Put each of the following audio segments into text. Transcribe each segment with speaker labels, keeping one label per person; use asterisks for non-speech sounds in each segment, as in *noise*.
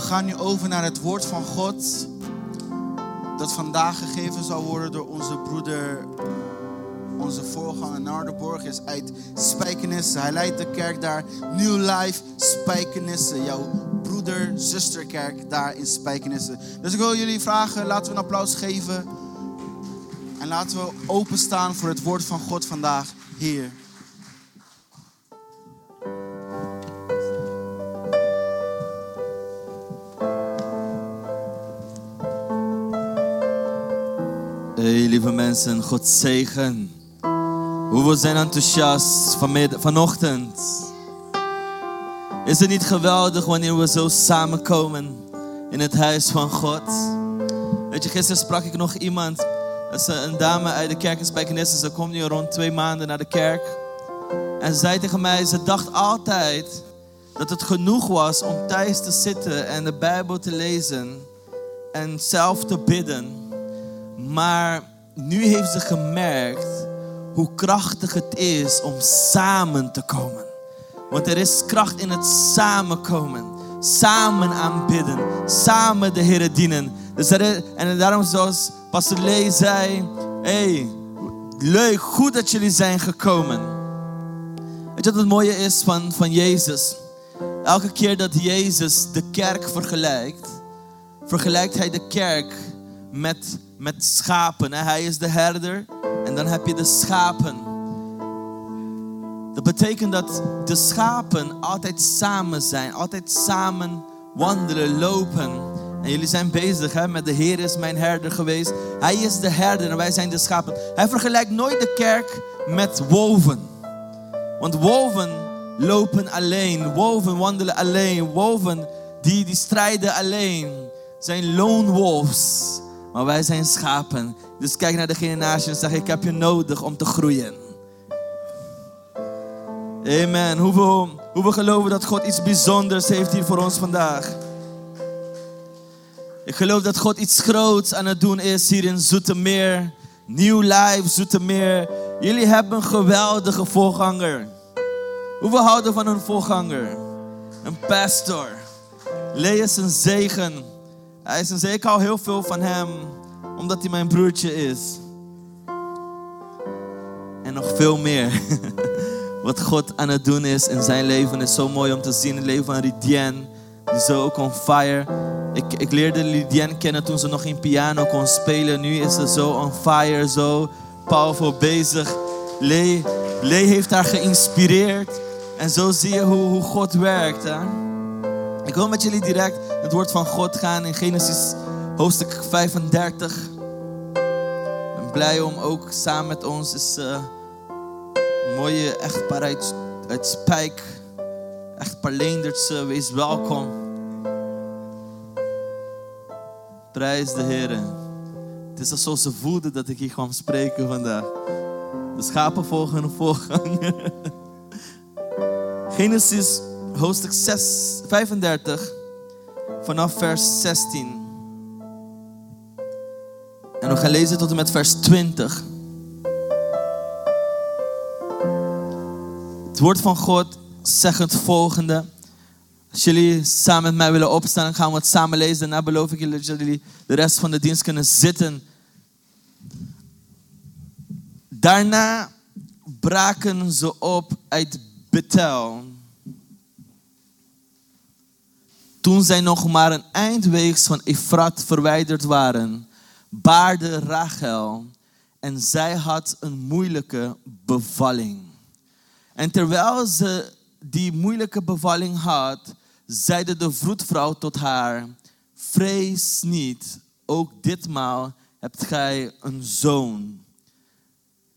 Speaker 1: We gaan nu over naar het woord van God. Dat vandaag gegeven zal worden door onze broeder, onze voorganger Nardeborg, is uit Spijkenisse. Hij leidt de kerk daar, New Life Spijkenisse. Jouw broeder, zusterkerk daar in Spijkenisse. Dus ik wil jullie vragen, laten we een applaus geven. En laten we openstaan voor het woord van God vandaag hier.
Speaker 2: Hey lieve mensen, God zegen. Hoeveel zijn enthousiast vanochtend? Is het niet geweldig wanneer we zo samenkomen in het huis van God? Weet je, gisteren sprak ik nog iemand, is een dame uit de kerk in Spijkenisse. Ze komt nu rond twee maanden naar de kerk. En ze zei tegen mij, ze dacht altijd dat het genoeg was om thuis te zitten en de Bijbel te lezen en zelf te bidden. Maar nu heeft ze gemerkt hoe krachtig het is om samen te komen. Want er is kracht in het samenkomen. Samen aanbidden. Samen de Heer dienen. Dus er en daarom zoals Pastor Lee zei. hey, leuk, goed dat jullie zijn gekomen. Weet je wat het mooie is van, van Jezus? Elke keer dat Jezus de kerk vergelijkt, vergelijkt hij de kerk met, met schapen. Hij is de herder en dan heb je de schapen. Dat betekent dat de schapen altijd samen zijn, altijd samen wandelen, lopen. En jullie zijn bezig hè, met de Heer is mijn herder geweest. Hij is de herder en wij zijn de schapen. Hij vergelijkt nooit de kerk met wolven. Want wolven lopen alleen, wolven wandelen alleen, wolven die, die strijden alleen. Zijn lone wolves. Maar wij zijn schapen. Dus kijk naar de generatie en zeg ik heb je nodig om te groeien. Amen. Hoeveel, hoeveel geloven dat God iets bijzonders heeft hier voor ons vandaag? Ik geloof dat God iets groots aan het doen is hier in Zoetermeer. New Life Zoetermeer. Jullie hebben een geweldige voorganger. Hoeveel houden van een voorganger? Een pastor. Lee is een zegen. Hij is een. Ik hou heel veel van hem, omdat hij mijn broertje is. En nog veel meer. *laughs* Wat God aan het doen is in zijn leven is zo mooi om te zien. Het leven van Lidien, die zo ook on fire. Ik, ik leerde Lidien kennen toen ze nog geen piano kon spelen. Nu is ze zo on fire, zo powerful bezig. Lee, Lee heeft haar geïnspireerd. En zo zie je hoe, hoe God werkt. Hè? Ik wil met jullie direct het woord van God gaan in Genesis hoofdstuk 35. Ik ben blij om ook samen met ons is eh, een mooie echtpaar uit, uit Spijk. Echtpaar Leendertse, wees welkom. Prijs de Heer. Het is alsof ze voelden dat ik hier kwam spreken vandaag. De schapen volgen een voorganger. *laughs* Genesis hoofdstuk 6, 35 vanaf vers 16. En we gaan lezen tot en met vers 20. Het woord van God zegt het volgende. Als jullie samen met mij willen opstaan, gaan we het samen lezen. Daarna beloof ik jullie dat jullie de rest van de dienst kunnen zitten. Daarna braken ze op uit Bethel. Toen zij nog maar een eindweegs van Efrat verwijderd waren, baarde Rachel en zij had een moeilijke bevalling. En terwijl ze die moeilijke bevalling had, zeide de vroedvrouw tot haar: Vrees niet, ook ditmaal hebt gij een zoon.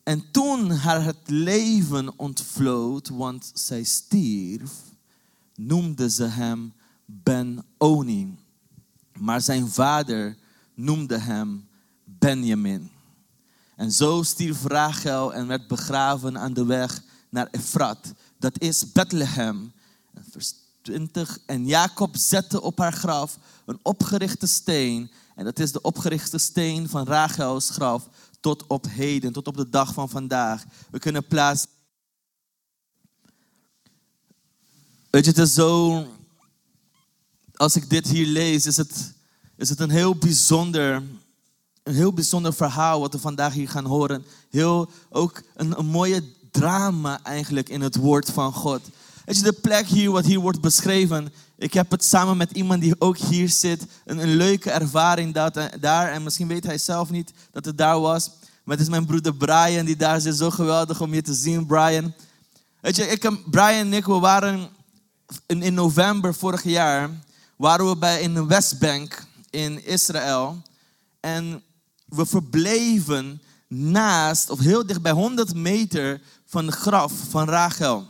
Speaker 2: En toen haar het leven ontvloot, want zij stierf, noemde ze hem Ben-Oni. Maar zijn vader noemde hem Benjamin. En zo stierf Rachel en werd begraven aan de weg naar Efrat. Dat is Bethlehem. En Vers 20. En Jacob zette op haar graf een opgerichte steen. En dat is de opgerichte steen van Rachel's graf tot op heden, tot op de dag van vandaag. We kunnen plaats. Weet je, het is zo. Als ik dit hier lees, is het, is het een heel bijzonder, een heel bijzonder verhaal wat we vandaag hier gaan horen. Heel, ook een, een mooie drama eigenlijk in het woord van God. Weet je, de plek hier, wat hier wordt beschreven. Ik heb het samen met iemand die ook hier zit. Een, een leuke ervaring dat, eh, daar. En misschien weet hij zelf niet dat het daar was. Maar het is mijn broeder Brian die daar zit. Zo geweldig om je te zien, Brian. Weet je, ik Brian en ik, we waren in, in november vorig jaar, waren we bij in de Westbank in Israël. En we verbleven naast, of heel dicht bij 100 meter van het graf van Rachel.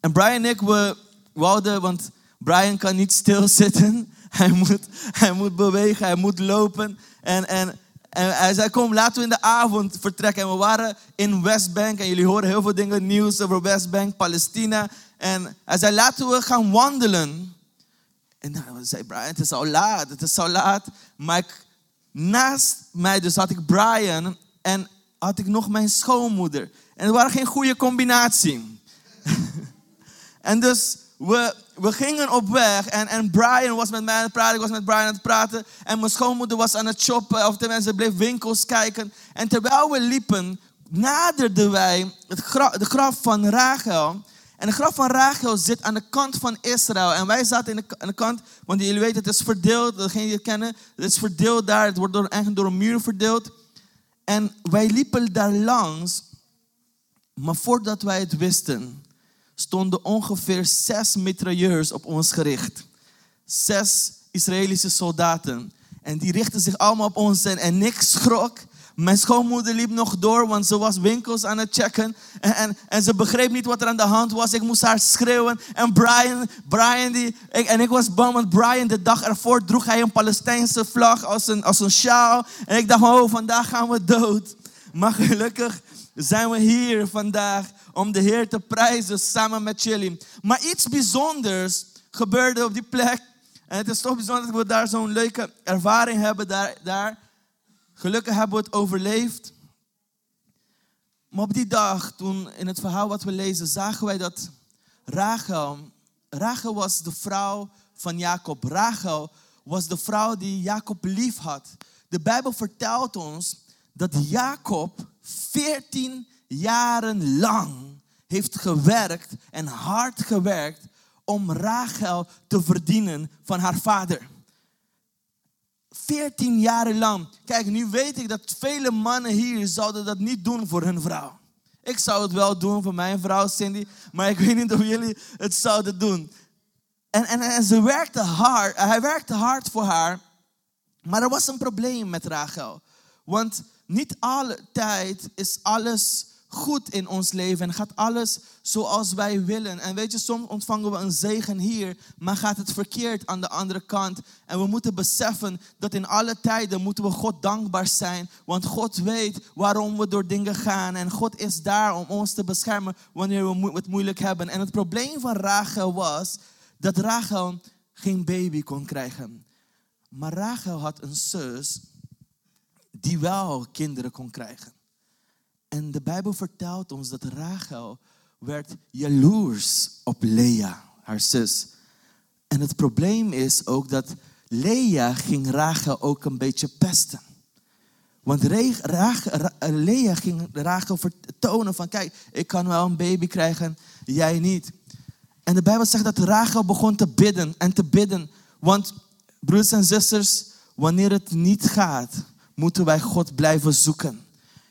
Speaker 2: En Brian en ik, we wouden, want Brian kan niet stilzitten. *laughs* Hij moet, hij moet bewegen, hij moet lopen. En, en, en hij zei, kom, laten we in de avond vertrekken. En we waren in Westbank. En jullie horen heel veel dingen, nieuws over Westbank, Palestina. En hij zei, laten we gaan wandelen. En dan zei Brian, het is al laat, het is al laat. Maar ik, naast mij dus had ik Brian en had ik nog mijn schoonmoeder. En het waren geen goede combinatie. *laughs* en dus we, we gingen op weg en, en Brian was met mij aan het praten, ik was met Brian aan het praten. En mijn schoonmoeder was aan het shoppen, of tenminste bleef winkels kijken. En terwijl we liepen, naderden wij het de graf van Rachel. En de graf van Rachel zit aan de kant van Israël. En wij zaten aan de kant, want jullie weten, het is verdeeld. Degene die het kennen, het is verdeeld daar. Het wordt door, eigenlijk door een muur verdeeld. En wij liepen daar langs. Maar voordat wij het wisten, stonden ongeveer zes mitrailleurs op ons gericht. Zes Israëlische soldaten. En die richtten zich allemaal op ons en, en ik schrok. Mijn schoonmoeder liep nog door, want ze was winkels aan het checken. En, en, en ze begreep niet wat er aan de hand was. Ik moest haar schreeuwen. En Brian, Brian die, en ik was bang, want Brian de dag ervoor droeg hij een Palestijnse vlag als een, als een sjaal. En ik dacht, oh, vandaag gaan we dood. Maar gelukkig zijn we hier vandaag om de Heer te prijzen samen met jullie. Maar iets bijzonders gebeurde op die plek. En het is toch bijzonder dat we daar zo'n leuke ervaring hebben daar. daar. Gelukkig hebben we het overleefd. Maar op die dag, toen in het verhaal wat we lezen, zagen wij dat Rachel, Rachel was de vrouw van Jacob. Rachel was de vrouw die Jacob lief had. De Bijbel vertelt ons dat Jacob 14 jaren lang heeft gewerkt en hard gewerkt om Rachel te verdienen van haar vader. 14 jaren lang. Kijk, nu weet ik dat vele mannen hier zouden dat niet doen voor hun vrouw. Ik zou het wel doen voor mijn vrouw Cindy, maar ik *laughs* weet niet of jullie het zouden doen. En, en, en ze werkte hard, hij werkte hard voor haar, maar er was een probleem met Rachel. Want niet alle tijd is alles goed in ons leven en gaat alles zoals wij willen. En weet je, soms ontvangen we een zegen hier, maar gaat het verkeerd aan de andere kant. En we moeten beseffen dat in alle tijden moeten we God dankbaar zijn, want God weet waarom we door dingen gaan. En God is daar om ons te beschermen wanneer we het moeilijk hebben. En het probleem van Rachel was dat Rachel geen baby kon krijgen. Maar Rachel had een zus die wel kinderen kon krijgen. En de Bijbel vertelt ons dat Rachel werd jaloers op Lea, haar zus. En het probleem is ook dat Lea ging Rachel ook een beetje pesten. Want Lea ging Rachel vertonen van, kijk, ik kan wel een baby krijgen, jij niet. En de Bijbel zegt dat Rachel begon te bidden en te bidden. Want broers en zusters, wanneer het niet gaat, moeten wij God blijven zoeken.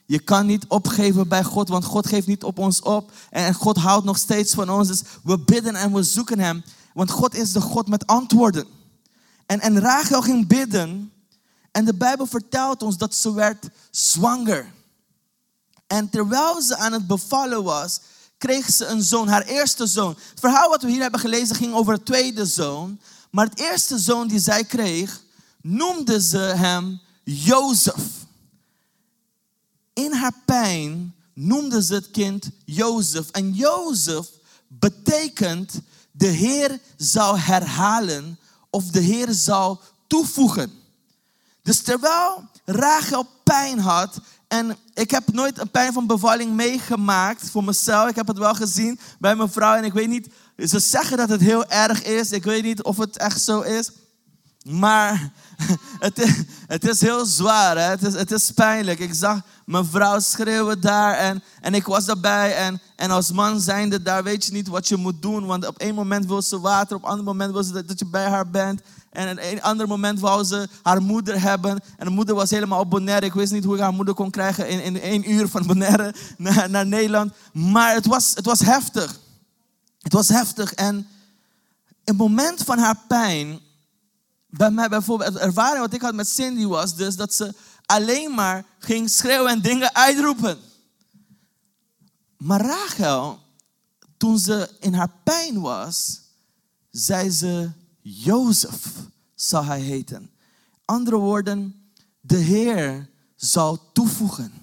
Speaker 2: Je kan niet opgeven bij God, want God geeft niet op ons op. En God houdt nog steeds van ons. Dus we bidden en we zoeken Hem. Want God is de God met antwoorden. En, en Rachel ging bidden. En de Bijbel vertelt ons dat ze werd zwanger. En terwijl ze aan het bevallen was, kreeg ze een zoon, haar eerste zoon. Het verhaal wat we hier hebben gelezen ging over het tweede zoon. Maar het eerste zoon die zij kreeg, noemde ze hem Jozef in haar pijn noemde ze het kind Jozef. En Jozef betekent de Heer zal herhalen of de Heer zal toevoegen. Dus terwijl Rachel pijn had, en ik heb nooit een pijn van bevalling meegemaakt voor mezelf. Ik heb het wel gezien bij mijn vrouw en ik weet niet ze zeggen dat het heel erg is. Ik weet niet of het echt zo is. Maar *laughs* het is, het is heel zwaar. Hè? Het, is, het is pijnlijk. Ik zag mijn vrouw schreeuwen daar en, en ik was daarbij. En, en als man zijnde daar weet je niet wat je moet doen. Want op één moment wil ze water, op een ander moment wil ze dat, je bij haar bent. En op een ander moment wou ze haar moeder hebben. En de moeder was helemaal op Bonaire. Ik wist niet hoe ik haar moeder kon krijgen in, in één uur van Bonaire *laughs* naar, naar Nederland. Maar het was, het was heftig. Het was heftig. En het moment van haar pijn bij mij bijvoorbeeld, de ervaring wat ik had met Cindy was dus dat ze alleen maar ging schreeuwen en dingen uitroepen. Maar Rachel, toen ze in haar pijn was, zei ze, Jozef zal hij heten. Andere woorden, de Heer zal toevoegen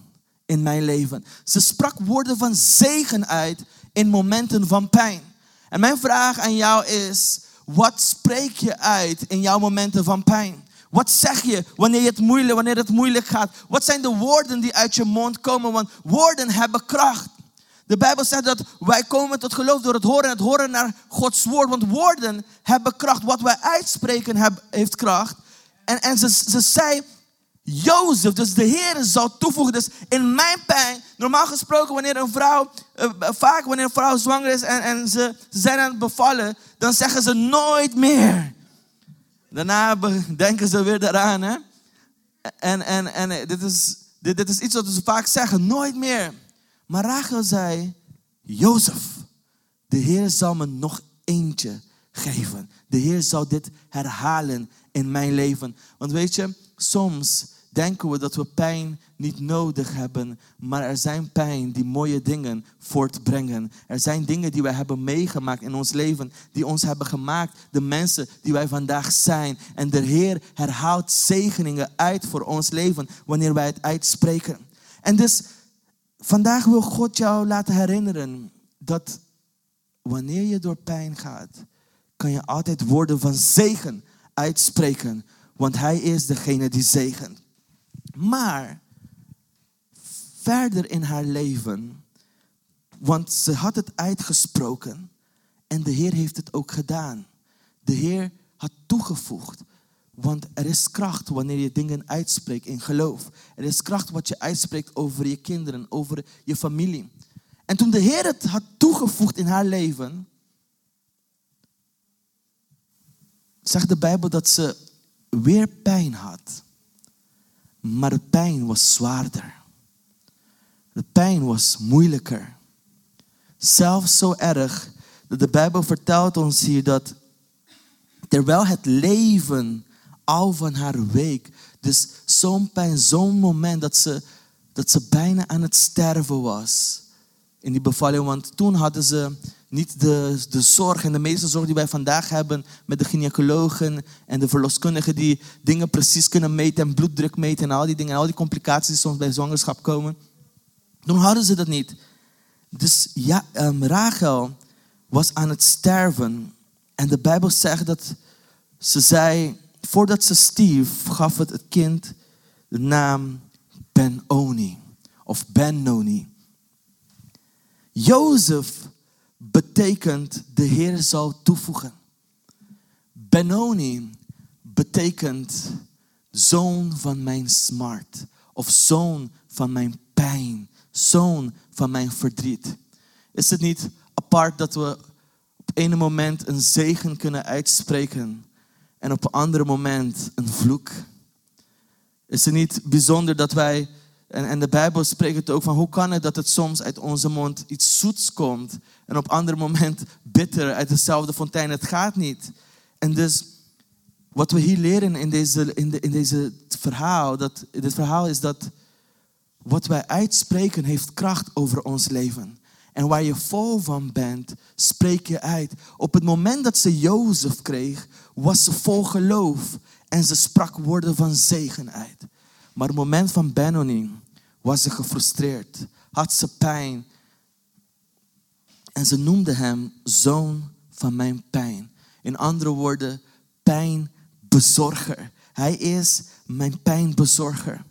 Speaker 2: in mijn leven. Ze sprak woorden van zegen uit in momenten van pijn. En mijn vraag aan jou is, wat spreek je uit in jouw momenten van pijn? Wat zeg je wanneer het moeilijk, wanneer het moeilijk gaat? Wat zijn de woorden die uit je mond komen? Want woorden hebben kracht. De Bijbel zegt dat wij komen tot geloof door het horen en het horen naar Gods woord. Want woorden hebben kracht. Wat wij uitspreken heeft kracht. En, en ze, ze zei, Jozef, dus de Heer zal toevoegen. Dus in mijn pijn, normaal gesproken wanneer een vrouw, uh, vaak wanneer een vrouw zwanger is en, en ze, zijn aan het bevallen, dan zeggen ze nooit meer. Daarna *laughs* denken ze weer daaraan. Hè? En, en, en dit, is, dit, dit is iets wat ze vaak zeggen, nooit meer. Maar Rachel zei, Jozef, de Heer zal me nog eentje geven. De Heer zal dit herhalen in mijn leven. Want weet je, soms denken we dat we pijn niet nodig hebben, maar er zijn pijn die mooie dingen voortbrengen. Er zijn dingen die wij hebben meegemaakt in ons leven, die ons hebben gemaakt, de mensen die wij vandaag zijn. En de Heer herhaalt zegeningen uit voor ons leven wanneer wij het uitspreken. En dus vandaag wil God jou laten herinneren dat wanneer je door pijn gaat, kan je altijd woorden van zegen uitspreken, want Hij is degene die zegent. Maar verder in haar leven, want ze had het uitgesproken en de Heer heeft het ook gedaan. De Heer had toegevoegd, want er is kracht wanneer je dingen uitspreekt in geloof. Er is kracht wat je uitspreekt over je kinderen, over je familie. En toen de Heer het had toegevoegd in haar leven, zegt de Bijbel dat ze weer pijn had. Maar de pijn was zwaarder. De pijn was moeilijker. Zelfs zo erg dat de Bijbel vertelt ons hier dat terwijl het leven al van haar week, dus zo'n pijn, zo'n moment dat ze, dat ze bijna aan het sterven was in die bevalling. Want toen hadden ze niet de, de zorg en de meeste zorg die wij vandaag hebben met de gynaecologen en de verloskundigen die dingen precies kunnen meten en bloeddruk meten en al die dingen en al die complicaties die soms bij zwangerschap komen. Toen hadden ze dat niet. Dus ja, um, Rachel was aan het sterven en de Bijbel zegt dat ze zei, voordat ze stierf, gaf het kind de naam Ben-Oni of Ben-Noni. Jozef betekent de Heer zal toevoegen. Benoni betekent zoon van mijn smart of zoon van mijn pijn, zoon van mijn verdriet. Is het niet apart dat we op een moment een zegen kunnen uitspreken en op een ander moment een vloek? Is het niet bijzonder dat wij, en, en de Bijbel spreekt het ook van, hoe kan het dat het soms uit onze mond iets zoets komt en op ander moment bitter uit dezelfde fontein. Het gaat niet. En dus wat we hier leren in deze, in de, in deze verhaal, dat, dit verhaal is dat wat wij uitspreken heeft kracht over ons leven. En waar je vol van bent, spreek je uit. Op het moment dat ze Jozef kreeg, was ze vol geloof en ze sprak woorden van zegen uit. Maar op het moment van Benoni was ze gefrustreerd, had ze pijn en ze noemde hem zoon van mijn pijn. In andere woorden, pijnbezorger. Hij is mijn pijnbezorger.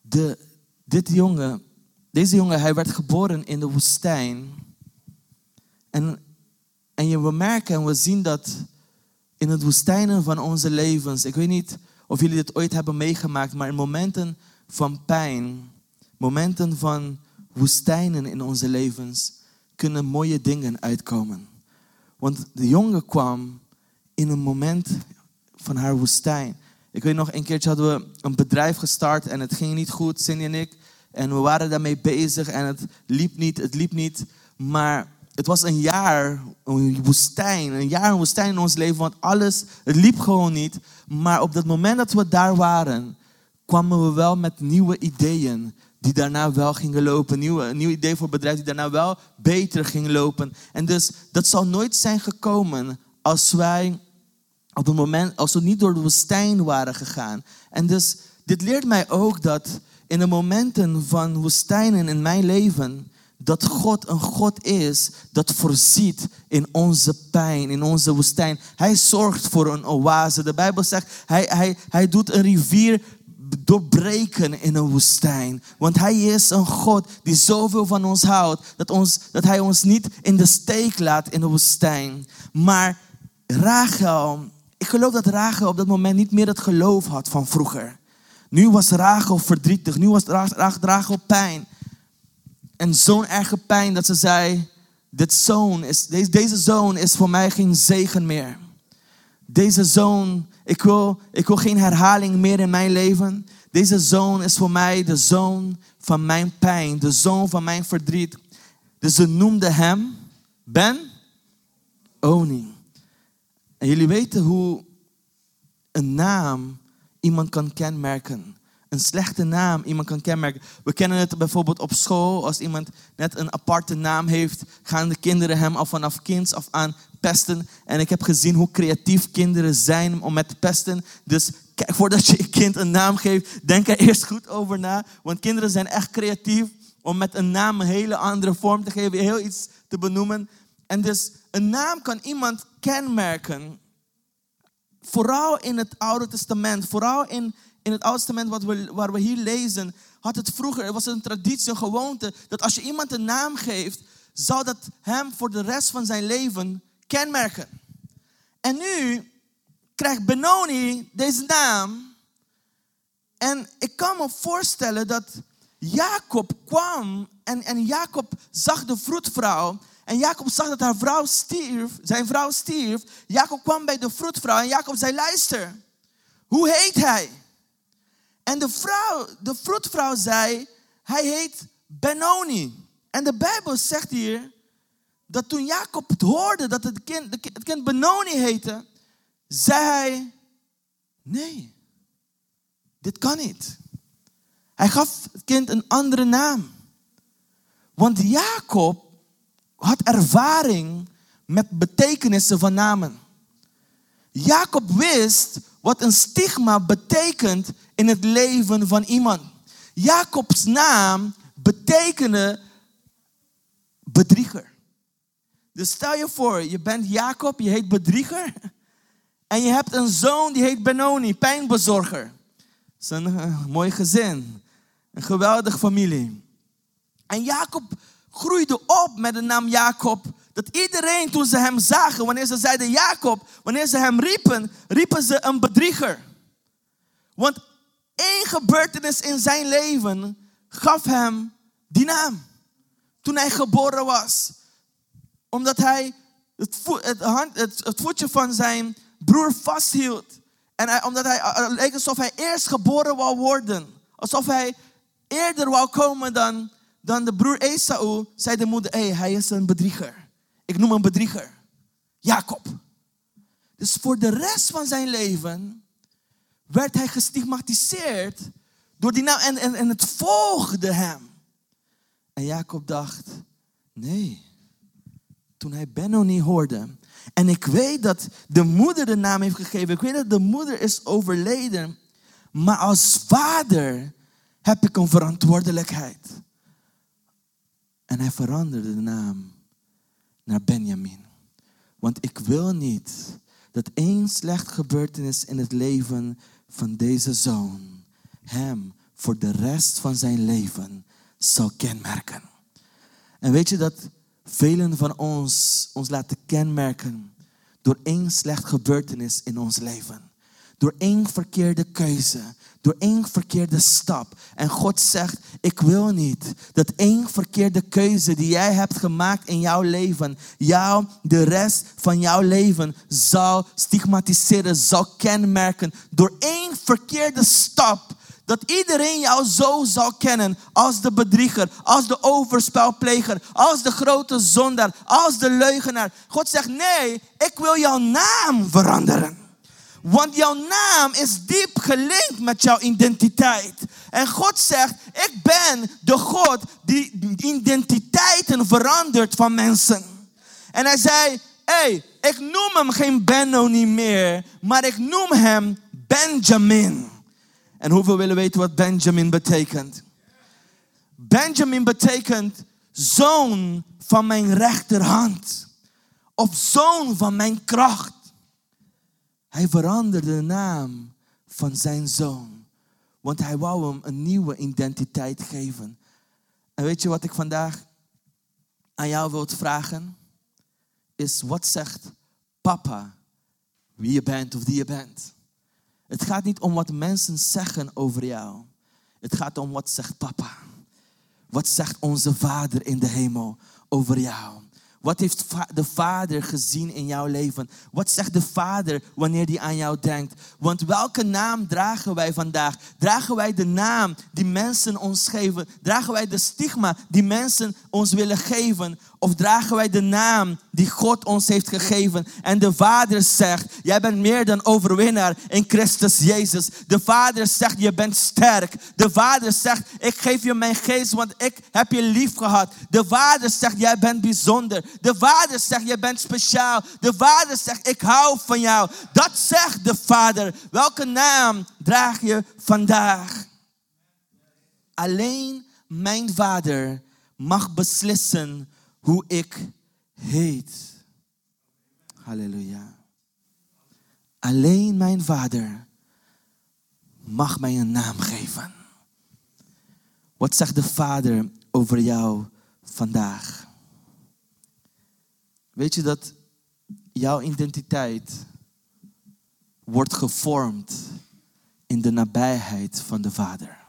Speaker 2: De, dit jongen, deze jongen, hij werd geboren in de woestijn. En En je, we merken en we zien dat in het woestijnen van onze levens. Ik weet niet of jullie dit ooit hebben meegemaakt, maar in momenten van pijn, momenten van woestijnen in onze levens, kunnen mooie dingen uitkomen. Want de jongen kwam in een moment van haar woestijn. Ik weet nog, een keertje hadden we een bedrijf gestart en het ging niet goed, Cindy en ik. En we waren daarmee bezig en het liep niet, het liep niet. Maar het was een jaar, een woestijn, een jaar woestijn in ons leven, want alles, het liep gewoon niet. Maar op dat moment dat we daar waren, kwamen we wel met nieuwe ideeën die daarna wel gingen lopen. Nieuwe, een nieuw idee voor bedrijf die daarna wel beter ging lopen. En dus dat zou nooit zijn gekomen als wij op het moment, als we niet door de woestijn waren gegaan. En dus dit leert mij ook dat in de momenten van woestijnen in mijn leven, dat God een God is dat voorziet in onze pijn, in onze woestijn. Hij zorgt voor een oase. De Bijbel zegt, hij, hij, hij doet een rivier doorbreken in een woestijn. Want hij is een God die zoveel van ons houdt, dat, ons, dat hij ons niet in de steek laat in de woestijn. Maar Rachel, ik geloof dat Rachel op dat moment niet meer het geloof had van vroeger. Nu was Rachel verdrietig, nu was Rachel pijn. En zo'n erge pijn dat ze zei, dit zoon is, deze, deze zoon is voor mij geen zegen meer. Deze zoon, ik wil, ik geen herhaling meer in mijn leven. Deze zoon is voor mij de zoon van mijn pijn, de zoon van mijn verdriet. Dus ze noemde hem Ben Oni. En jullie weten hoe een naam iemand kan kenmerken. Een slechte naam iemand kan kenmerken. We kennen het bijvoorbeeld op school. Als iemand net een aparte naam heeft, gaan de kinderen hem al vanaf kinds af aan pesten. En ik heb gezien hoe creatief kinderen zijn om met te pesten. Dus kijk, voordat je je kind een naam geeft, denk er eerst goed over na. Want kinderen zijn echt creatief om met een naam een hele andere vorm te geven, heel iets te benoemen. En dus een naam kan iemand kenmerken. Vooral in het Oude Testament, vooral in, in het Oude Testament wat we, waar we hier lezen, had het vroeger, er was een traditie, een gewoonte, dat als je iemand een naam geeft, zou dat hem voor de rest van zijn leven kenmerken. En nu krijgt Benoni deze naam. En ik kan me voorstellen dat Jacob kwam en, en Jacob zag de vroedvrouw. En Jacob zag dat haar vrouw stierf, zijn vrouw stierf. Jacob kwam bij de vroedvrouw en Jacob zei, luister, hoe heet hij? En de, vrouw, de vroedvrouw zei, hij heet Benoni. En de Bijbel zegt hier dat toen Jacob het hoorde dat het kind, het kind Benoni heette, zei hij, nee, dit kan niet. Hij gaf het kind een andere naam. Want Jacob had ervaring met betekenissen van namen. Jacob wist wat een stigma betekent in het leven van iemand. Jacobs naam betekende bedrieger. Dus stel je voor, je bent Jacob, je heet bedrieger. *laughs* En je hebt een zoon die heet Benoni, pijnbezorger. Dat is een mooi gezin. Een geweldige familie. En Jacob groeide op met de naam Jacob. Dat iedereen toen ze hem zagen, wanneer ze zeiden Jacob, wanneer ze hem riepen, riepen ze een bedrieger. Want één gebeurtenis in zijn leven gaf hem die naam. Toen hij geboren was. Omdat hij het, het, het, het voetje van zijn broer vasthield. En omdat hij, leek alsof hij eerst geboren wou worden. Alsof hij eerder wou komen dan, dan de broer Esau, zei de moeder, hey, hij is een bedrieger. Ik noem hem bedrieger. Jacob. Dus voor de rest van zijn leven werd hij gestigmatiseerd door die naam. En, en, en het volgde hem. En Jacob dacht, nee. Toen hij Benoni hoorde. En ik weet dat de moeder de naam heeft gegeven. Ik weet dat de moeder is overleden. Maar als vader heb ik een verantwoordelijkheid. En hij veranderde de naam naar Benjamin. Want ik wil niet dat één slecht gebeurtenis in het leven van deze zoon hem voor de rest van zijn leven zal kenmerken. En weet je dat velen van ons ons laten kenmerken door één slecht gebeurtenis in ons leven. Door één verkeerde keuze, door één verkeerde stap. En God zegt, ik wil niet dat één verkeerde keuze die jij hebt gemaakt in jouw leven, jou de rest van jouw leven zal stigmatiseren, zal kenmerken. Door één verkeerde stap dat iedereen jou zo zal kennen als de bedrieger, als de overspelpleger, als de grote zondaar, als de leugenaar. God zegt, nee, ik wil jouw naam veranderen. Want jouw naam is diep gelinkt met jouw identiteit. En God zegt, ik ben de God die identiteiten verandert van mensen. En hij zei, hey, ik noem hem geen Benno niet meer, maar ik noem hem Benjamin. En hoeveel willen weten wat Benjamin betekent? Benjamin betekent zoon van mijn rechterhand. Of zoon van mijn kracht. Hij veranderde de naam van zijn zoon. Want hij wou hem een nieuwe identiteit geven. En weet je wat ik vandaag aan jou wil vragen? Is wat zegt papa wie je bent of die je bent? Het gaat niet om wat mensen zeggen over jou. Het gaat om wat zegt papa. Wat zegt onze Vader in de hemel over jou? Wat heeft de Vader gezien in jouw leven? Wat zegt de Vader wanneer hij aan jou denkt? Want welke naam dragen wij vandaag? Dragen wij de naam die mensen ons geven? Dragen wij de stigma die mensen ons willen geven? Of dragen wij de naam die God ons heeft gegeven? En de Vader zegt, jij bent meer dan overwinnaar in Christus Jezus. De Vader zegt, je bent sterk. De Vader zegt, ik geef je mijn geest, want ik heb je lief gehad. De Vader zegt, jij bent bijzonder. De Vader zegt, jij bent speciaal. De Vader zegt, ik hou van jou. Dat zegt de Vader. Welke naam draag je vandaag? Alleen mijn Vader mag beslissen hoe ik heet. Halleluja. Alleen mijn vader mag mij een naam geven. Wat zegt de vader over jou vandaag? Weet je dat jouw identiteit wordt gevormd in de nabijheid van de vader?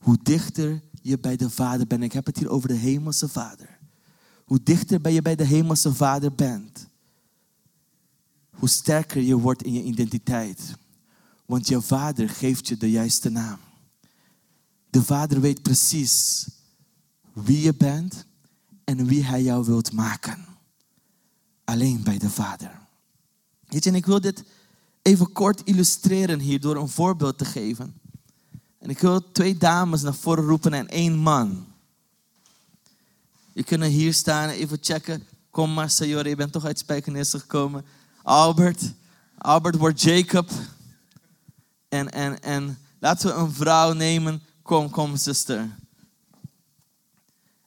Speaker 2: Hoe dichter je bij de vader bent, ik heb het hier over de hemelse vader hoe dichter je bij de hemelse Vader bent, hoe sterker je wordt in je identiteit. Want je Vader geeft je de juiste naam. De Vader weet precies wie je bent en wie Hij jou wilt maken. Alleen bij de Vader. Weet je, en ik wil dit even kort illustreren hier door een voorbeeld te geven. En ik wil twee dames naar voren roepen en één man. Je kunt hier staan, even checken. Kom maar, Sayore, je bent toch uit Spijkenissen gekomen. Albert, Albert wordt Jacob. En, en, en laten we een vrouw nemen. Kom, kom, zuster.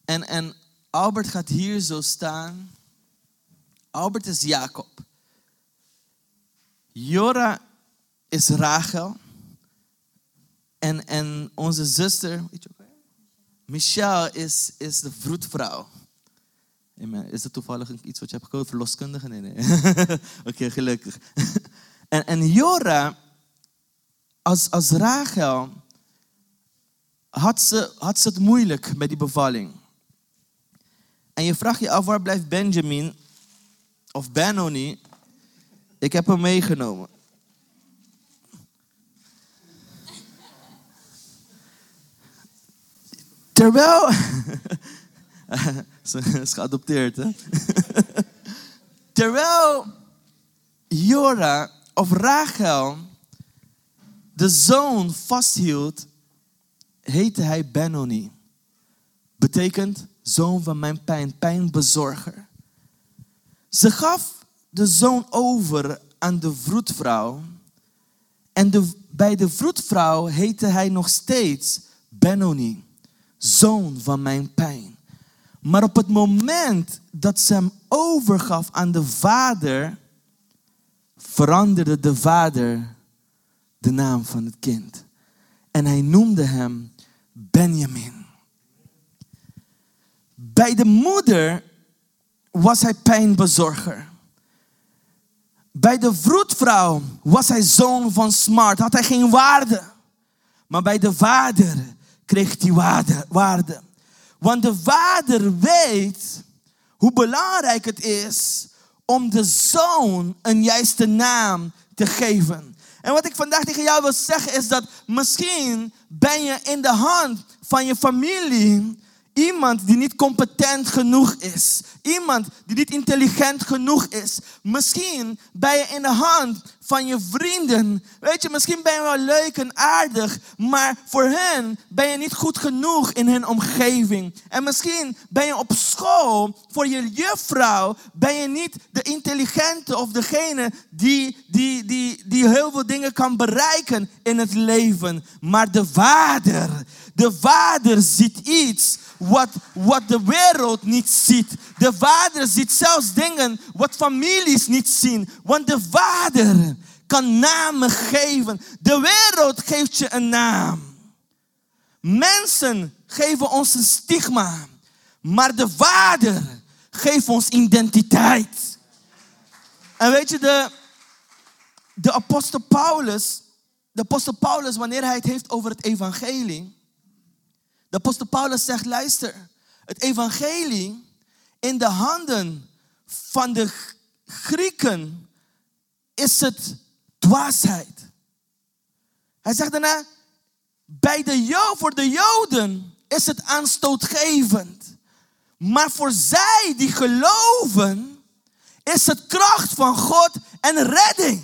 Speaker 2: En, en Albert gaat hier zo staan. Albert is Jacob. Jora is Rachel. En, en onze zuster, weet je Michelle is, is de vroedvrouw. Amen. Is dat toevallig iets wat je hebt gekozen? Verloskundige? Nee, nee. *laughs* Oké, gelukkig. *laughs* en, en Jora, als, als Rachel, had ze, had ze het moeilijk met die bevalling. En je vraagt je af, waar blijft Benjamin? Of Benoni? Ik heb hem meegenomen. Terwijl. *laughs* Ze is geadopteerd, hè? *laughs* Terwijl Jora of Rachel de zoon vasthield, heette hij Benoni. Betekent zoon van mijn pijn, pijnbezorger. Ze gaf de zoon over aan de vroedvrouw. En de, bij de vroedvrouw heette hij nog steeds Benoni zoon van mijn pijn. Maar op het moment dat ze hem overgaf aan de vader, veranderde de vader de naam van het kind. En hij noemde hem Benjamin. Bij de moeder was hij pijnbezorger. Bij de vroedvrouw was hij zoon van smart, had hij geen waarde. Maar bij de vader kreeg hij waarde. waarde. Want de vader weet hoe belangrijk het is om de zoon een juiste naam te geven. En wat ik vandaag tegen jou wil zeggen is dat misschien ben je in de hand van je familie Iemand die niet competent genoeg is. Iemand die niet intelligent genoeg is. Misschien ben je in de hand van je vrienden. Weet je, misschien ben je wel leuk en aardig, maar voor hen ben je niet goed genoeg in hun omgeving. En misschien ben je op school, voor je juffrouw, ben je niet de intelligente of degene die, die, die, die heel veel dingen kan bereiken in het leven. Maar de vader, de vader ziet iets wat, wat de wereld niet ziet. De vader ziet zelfs dingen wat families niet zien. Want de vader kan namen geven. De wereld geeft je een naam. Mensen geven ons een stigma. Maar de vader geeft ons identiteit. En weet je, de, de apostel Paulus, de apostel Paulus, wanneer hij het heeft over het evangelie, de apostel Paulus zegt, luister, het evangelie in de handen van de Grieken is het dwaasheid. Hij zegt daarna, bij de jo voor de Joden is het aanstootgevend. Maar voor zij die geloven, is het kracht van God en redding.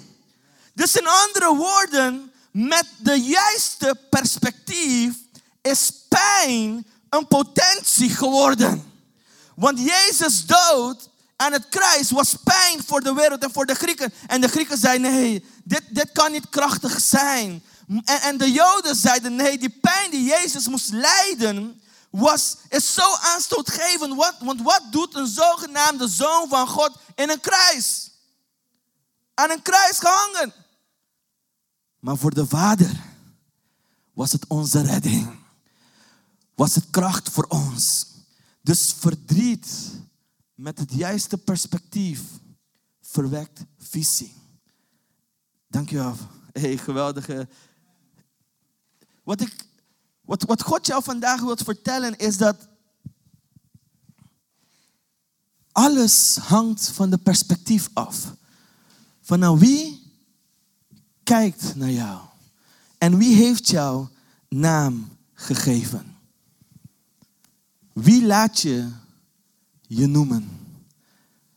Speaker 2: Dus in andere woorden, met de juiste perspectief is pijn een potentie geworden. Want Jezus dood aan het kruis was pijn voor de wereld en voor de Grieken. En de Grieken zeiden, nee, dit, dit kan niet krachtig zijn. En, en de Joden zeiden, nee, die pijn die Jezus moest lijden, was, is zo aanstootgevend. Wat, want wat doet een zogenaamde zoon van God in een kruis? Aan een kruis gehangen. Maar voor de Vader was het onze redding was het kracht voor ons. Dus verdriet met het juiste perspectief verwekt visie. Dankjewel. Hey, geweldige. Wat, ik, wat, wat God jou vandaag wil vertellen is dat alles hangt van de perspectief af. Van nou wie kijkt naar jou? En wie heeft jou naam gegeven? Wie laat je je noemen?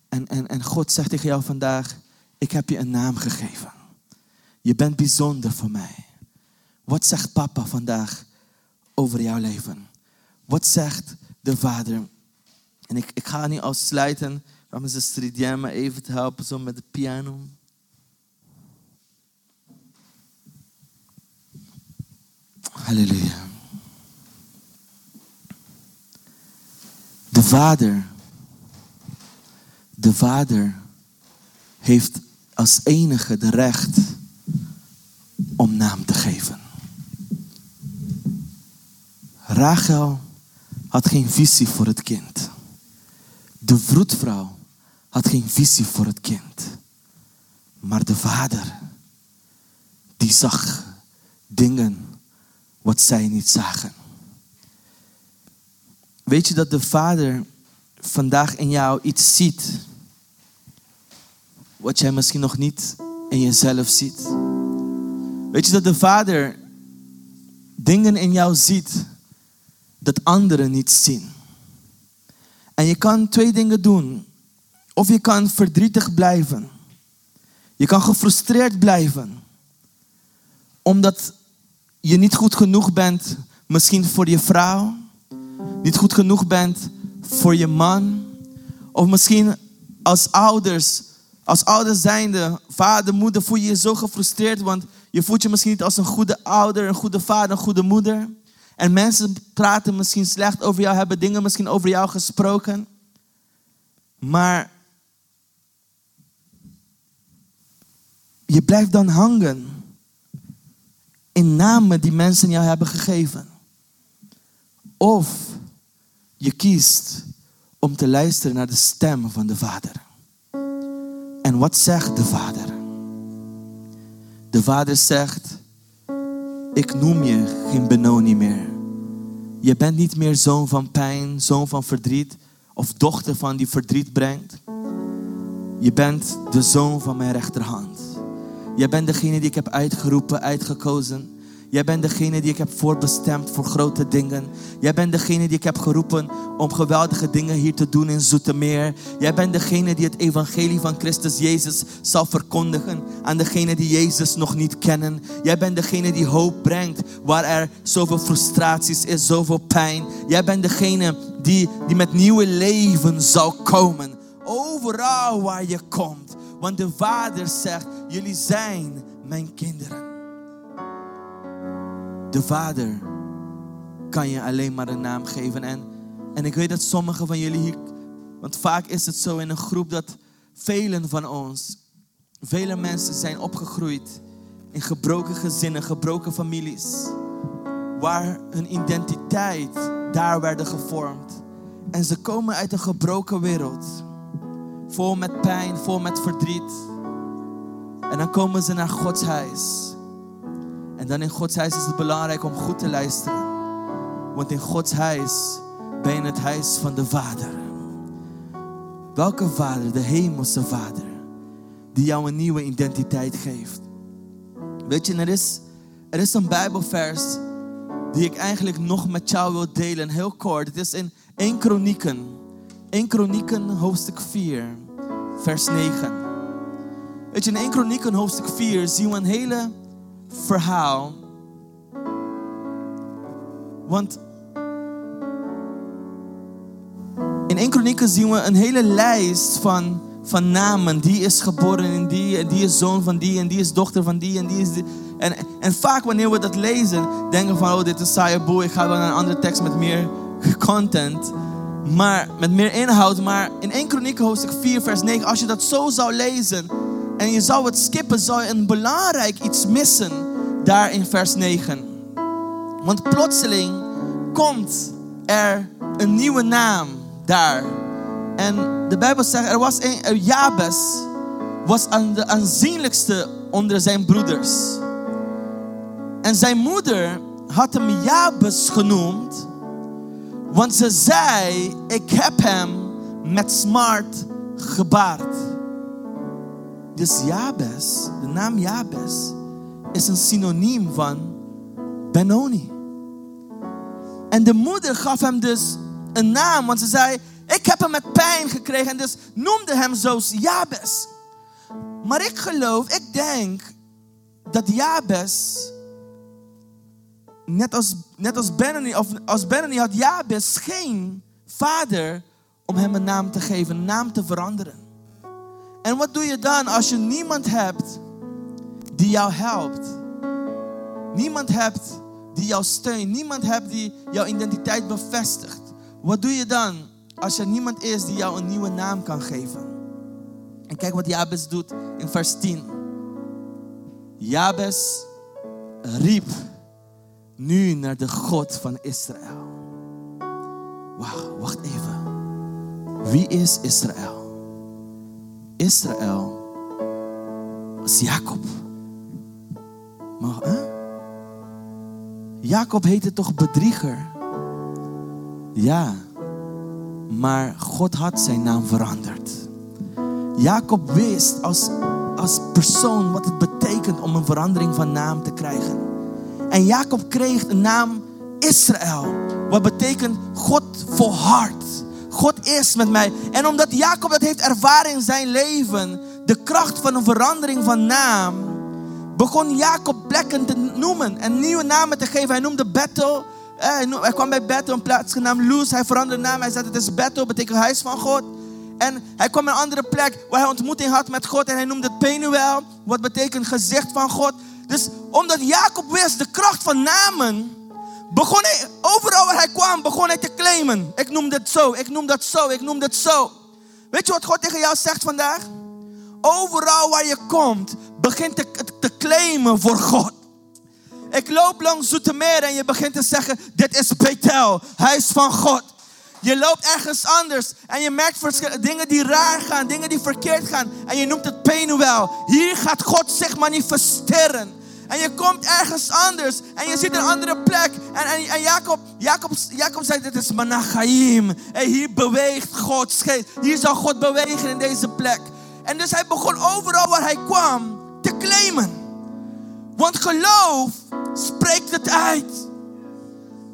Speaker 2: En, en, en God zegt tegen jou vandaag, ik heb je een naam gegeven. Je bent bijzonder voor mij. Wat zegt papa vandaag over jouw leven? Wat zegt de vader? En ik, ik ga nu al sluiten. Waarom is de me even te helpen zo met de piano? Halleluja. De Vader, de Vader heeft als enige de recht om naam te geven. Rachel had geen visie voor het kind. De vroedvrouw had geen visie voor het kind. Maar de vader, die zag dingen wat zij niet zagen. Weet je dat de Vader vandaag in jou iets ziet wat jij misschien nog niet in jezelf ziet? Weet je dat de Vader dingen in jou ziet dat anderen niet zien? En je kan twee dingen doen. Of je kan verdrietig blijven. Je kan gefrustreerd blijven. Omdat je niet goed genoeg bent, misschien voor je vrouw niet goed genoeg bent voor je man. Of misschien als ouders, als ouders zijnde, vader, moeder, voel je je zo gefrustreerd, want je voelt je misschien niet als een goede ouder, een goede vader, een goede moeder. En mensen praten misschien slecht over jou, hebben dingen misschien over jou gesproken. Maar je blijft dan hangen in namen die mensen jou hebben gegeven. Of je kiest om te luisteren naar de stem van de Vader. En wat zegt de Vader? De Vader zegt: Ik noem je geen Benoni meer. Je bent niet meer zoon van pijn, zoon van verdriet of dochter van die verdriet brengt. Je bent de zoon van mijn rechterhand. Jij bent degene die ik heb uitgeroepen, uitgekozen. Jij bent degene die ik heb voorbestemd voor grote dingen. Jij bent degene die ik heb geroepen om geweldige dingen hier te doen in Zoetermeer. Jij bent degene die het evangelie van Christus Jezus zal verkondigen aan degenen die Jezus nog niet kennen. Jij bent degene die hoop brengt waar er zoveel frustraties is, zoveel pijn. Jij bent degene die, die met nieuwe leven zal komen. Overal waar je komt. Want de Vader zegt, jullie zijn mijn kinderen. De Vader kan je alleen maar een naam geven. En, en ik weet dat sommigen van jullie hier, want vaak is het zo in een groep dat velen van ons, vele mensen zijn opgegroeid in gebroken gezinnen, gebroken families, waar hun identiteit daar werden gevormd. En ze komen uit een gebroken wereld, vol met pijn, vol met verdriet. En dan komen ze naar Gods huis. En dan in Gods huis is het belangrijk om goed te luisteren. Want in Gods huis ben je het huis van de Vader. Welke Vader? De Hemelse Vader. Die jou een nieuwe identiteit geeft. Weet je, er is, er is een Bijbelvers die ik eigenlijk nog met jou wil delen, heel kort. Het is in 1 Kronieken. 1 Kronieken hoofdstuk 4, vers 9. Weet je, in 1 Kronieken hoofdstuk 4 zien we een hele verhaal. Want in 1 Kronieken zien we een hele lijst van, van namen. Die is geboren in die, en die is zoon van die, en die is dochter van die, en die is die. En, en vaak wanneer we dat lezen, denken we van, oh, dit is saaie boel. Ik ga wel naar een andere tekst met meer content. Maar met meer inhoud. Maar in 1 Kronieken hoofdstuk 4, vers 9, als je dat zo zou lezen en je zou het skippen, zou je een belangrijk iets missen daar in vers 9. Want plotseling komt er een nieuwe naam daar. En de Bijbel zegt, er was een, er Jabes was aan de aanzienlijkste onder zijn broeders. En zijn moeder had hem Jabes genoemd, want ze zei, ik heb hem met smart gebaard. Dus Jabes, de naam Jabes, is een synoniem van Benoni. En de moeder gaf hem dus een naam, want ze zei, ik heb hem met pijn gekregen en dus noemde hem zo Jabes. Maar ik geloof, ik denk dat Jabes, net als, net als Benoni, of als Benoni had Jabes geen vader om hem een naam te geven, een naam te veranderen. En wat doe je dan als je niemand hebt die jou helpt? Niemand hebt die jou steunt. Niemand hebt die jouw identiteit bevestigt. Wat doe je dan als er niemand is die jou een nieuwe naam kan geven? En kijk wat Jabes doet in vers 10. Jabes riep nu naar de God van Israël. Wauw, wacht even. Wie is Israël? Israël is Jacob. Maar, hè? Jacob heette toch bedrieger? Ja, maar God had zijn naam veranderd. Jacob wist als, als persoon wat het betekent om een verandering van naam te krijgen. En Jacob kreeg de naam Israël, wat betekent God volhardt. God is met mij. En omdat Jacob dat heeft ervaren in zijn leven, de kracht van een verandering van naam, begon Jacob plekken te noemen en nieuwe namen te geven. Hij noemde Bethel. Hij kwam bij Bethel, een plaats genaamd Luz. Hij veranderde naam. Hij zei het is Bethel, betekent huis van God. En hij kwam naar een andere plek waar hij ontmoeting had met God. En hij noemde het Penuel, wat betekent gezicht van God. Dus omdat Jacob wist de kracht van namen, begon hij, overal waar hij kwam, begon hij te claimen. Ik noem dit zo, ik noem dat zo, ik noem dit zo. Weet je wat God tegen jou zegt vandaag? Overal waar je komt, begint te, te claimen voor God. Ik loop langs Zoetermeer en je begint te zeggen, dit is Bethel, huis van God. Je loopt ergens anders en je merkt dingen die raar gaan, dingen die verkeerd gaan. En je noemt het Penuel. Hier gaat God zich manifesteren. En je komt ergens anders en je ziet een andere plek. En, en, en Jacob, Jacob, Jacob zei, dit is Manachaim. En hier beweegt geest. Hier zal God bewegen in deze plek. En dus hij begon overal waar hij kwam te claimen. Want geloof spreekt het uit.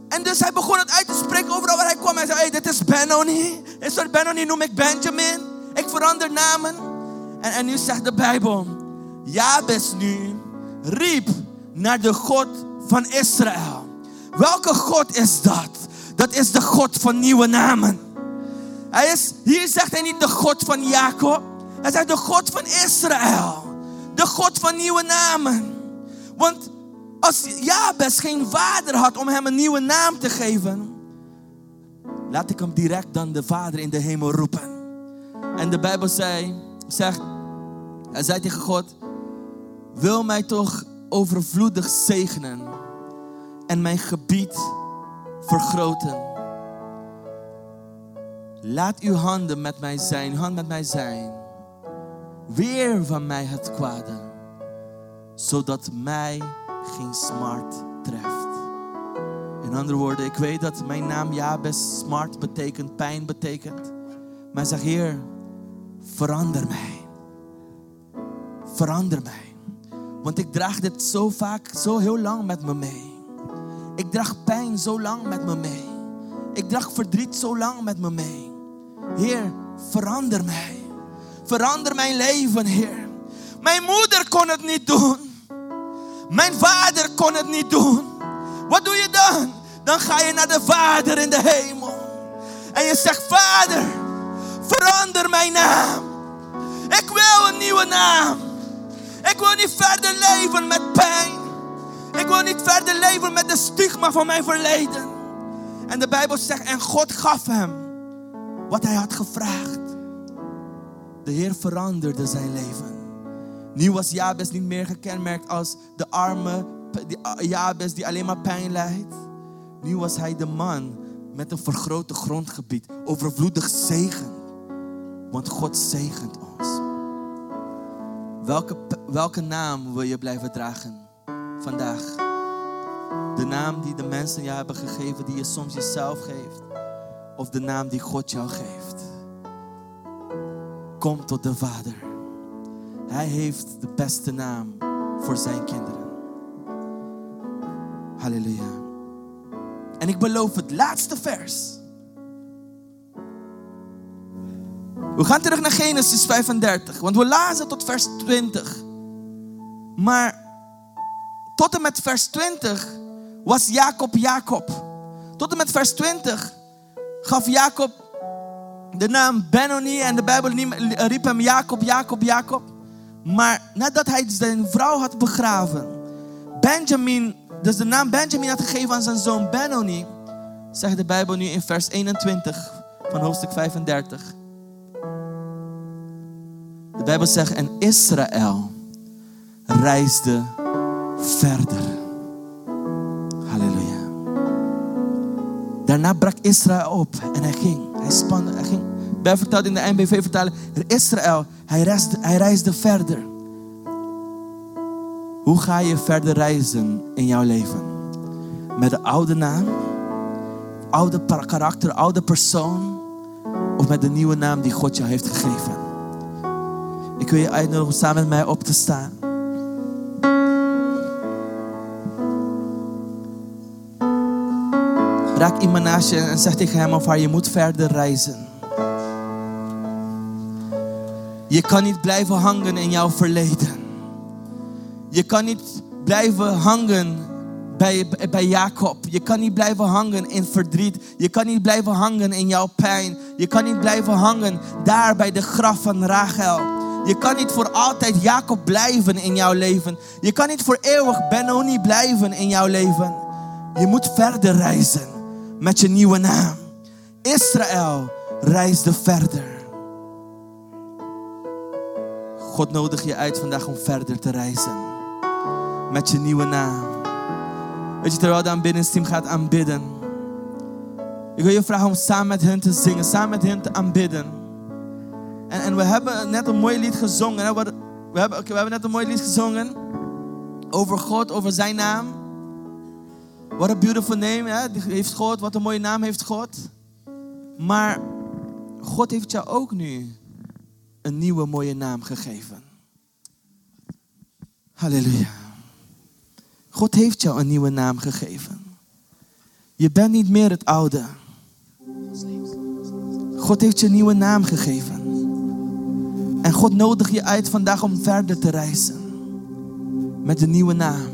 Speaker 2: En dus hij begon het uit te spreken overal waar hij kwam. Hij zei, hey, dit is Benoni. En soort Benoni noem ik Benjamin. Ik verander namen. En, en nu zegt de Bijbel. Jabes nu riep naar de God van Israël. Welke God is dat? Dat is de God van nieuwe namen. Hij is, hier zegt hij niet de God van Jacob. Hij zegt de God van Israël. De God van nieuwe namen. Want als Jabes geen vader had om hem een nieuwe naam te geven, laat ik hem direct dan de vader in de hemel roepen. En de Bijbel zei, zegt, hij zei tegen God, wil mij toch overvloedig zegenen en mijn gebied vergroten. Laat uw handen met mij zijn, hand met mij zijn. Weer van mij het kwade, zodat mij geen smart treft. In andere woorden, ik weet dat mijn naam Jabes smart betekent, pijn betekent. Maar zeg, Heer, verander mij. Verander mij. Want ik draag dit zo vaak, zo heel lang met me mee. Ik draag pijn zo lang met me mee. Ik draag verdriet zo lang met me mee. Heer, verander mij. Verander mijn leven, Heer. Mijn moeder kon het niet doen. Mijn vader kon het niet doen. Wat doe je dan? Dan ga je naar de Vader in de hemel. En je zegt, Vader, verander mijn naam. Ik wil een nieuwe naam. Ik wil niet verder leven met pijn. Ik wil niet verder leven met de stigma van mijn verleden. En de Bijbel zegt, en God gaf hem wat hij had gevraagd. De Heer veranderde zijn leven. Nu was Jabes niet meer gekenmerkt als de arme die Jabes die alleen maar pijn lijdt. Nu was hij de man met een vergrote grondgebied, overvloedig zegen. Want God zegent ons. Welke, welke naam wil je blijven dragen vandaag? De naam die de mensen je hebben gegeven, die je soms jezelf geeft. Of de naam die God jou geeft. Kom tot de Vader. Hij heeft de beste naam voor zijn kinderen. Halleluja. En ik beloof het laatste vers. We gaan terug naar Genesis 35, want we lazen tot vers 20. Maar tot en met vers 20 was Jacob Jacob. Tot en met vers 20 gaf Jacob de naam Benoni en de Bijbel riep hem Jacob, Jacob, Jacob. Maar nadat hij zijn vrouw had begraven, Benjamin, dus de naam Benjamin had gegeven aan zijn zoon Benoni, zegt de Bijbel nu in vers 21 van hoofdstuk 35. De Bijbel zegt, en Israël reisde verder. Halleluja. Daarna brak Israël op en hij ging. Hij spande, hij ging. Bij vertelt in de NBV vertalen, Israël, hij reisde, hij reisde verder. Hoe ga je verder reizen in jouw leven? Met de oude naam, oude karakter, oude persoon, of met de nieuwe naam die God jou heeft gegeven? Ik wil je uitnodigen om samen met mij op te staan. Raak iemand naast je en zeg tegen hem of haar, je moet verder reizen. Je kan niet blijven hangen in jouw verleden. Je kan niet blijven hangen bij, bij Jacob. Je kan niet blijven hangen in verdriet. Je kan niet blijven hangen in jouw pijn. Je kan niet blijven hangen daar bij de graf van Rachel. Je kan niet voor altijd Jacob blijven in jouw leven. Je kan niet voor eeuwig Benoni blijven in jouw leven. Je moet verder reizen met je nieuwe naam. Israël reisde verder. God nodig je uit vandaag om verder te reizen. Met je nieuwe naam. Weet je, terwijl de aanbiddingsteam gaat aanbidden. Ik wil je vragen om samen met hen te zingen, samen met hen te aanbidden. En, en we hebben net een mooi lied gezongen. Hè? We, hebben, we hebben net een mooi lied gezongen over God, over zijn naam. What a beautiful name, hè? Heeft God, wat een mooie naam heeft God. Maar God heeft jou ook nu een nieuwe mooie naam gegeven. Halleluja. God heeft jou een nieuwe naam gegeven. Je bent niet meer het oude. God heeft je een nieuwe naam gegeven. En God nodigt je uit vandaag om verder te reizen. Met de nieuwe naam.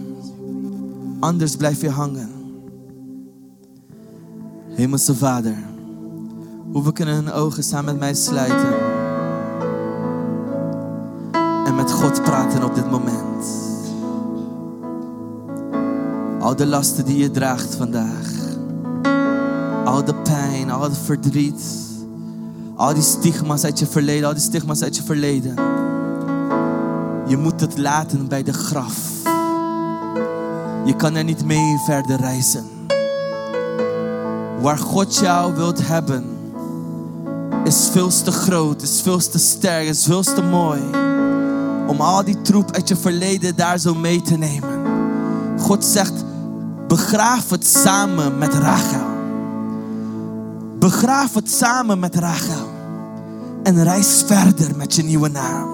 Speaker 2: Anders blijf je hangen. Hemelse Vader. Hoeveel kunnen hun ogen samen met mij sluiten? En met God praten op dit moment. Al de lasten die je draagt vandaag. Al de pijn, al het verdriet. Al die stigma's uit je verleden, al die stigma's uit je verleden. Je moet het laten bij de graf. Je kan er niet mee verder reizen. Waar God jou wilt hebben, is veel te groot, is veel te sterk, is veel te mooi. Om al die troep uit je verleden daar zo mee te nemen. God zegt, begraaf het samen met Rachel. Begraaf het samen met Rachel. En reis verder met je nieuwe naam.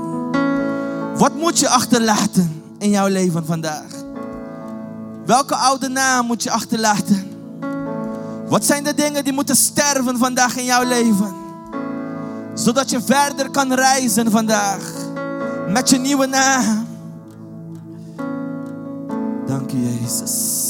Speaker 2: Wat moet je achterlaten in jouw leven vandaag? Welke oude naam moet je achterlaten? Wat zijn de dingen die moeten sterven vandaag in jouw leven? Zodat je verder kan reizen vandaag met je nieuwe naam. Dank je, Jezus.